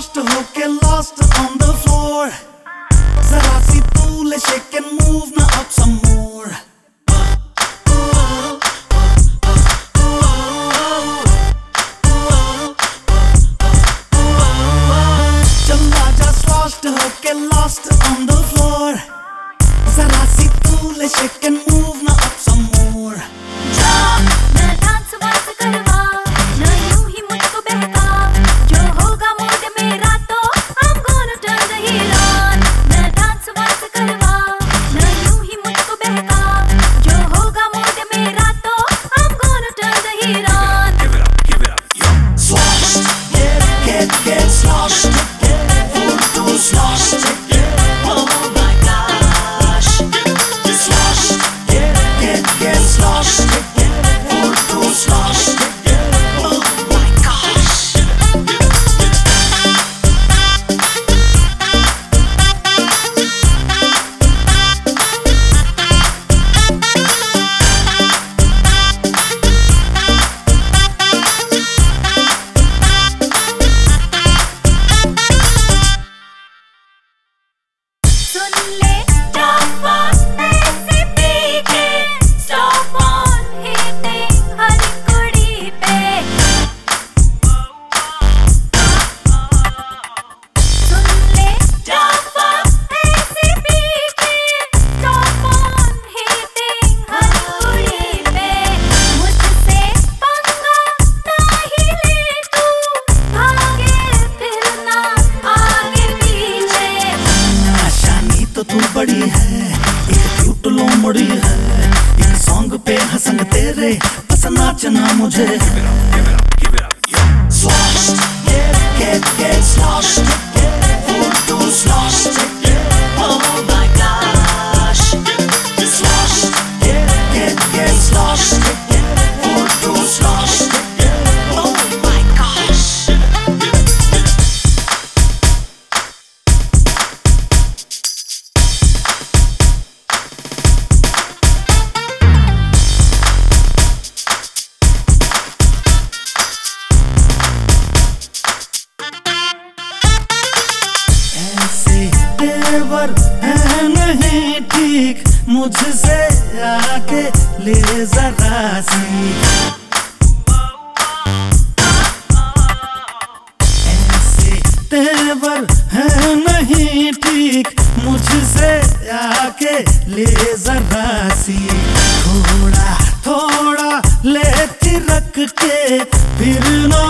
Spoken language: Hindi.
lost hoke lost on the floor Sarasi, shake and move now up some more Lost, on the floor. Zara si shake and move. सुन ले। बड़ी है एक क्यूट लोमड़ी है एक सॉन्ग पे हसन तेरे बस नाचना मुझे। तेवर है नहीं ठीक, मुझसे आके ले जरा सी। तेवर है नहीं ठीक, मुझसे आके ले जरा सी। थोड़ा थोड़ा ले रख के फिर ना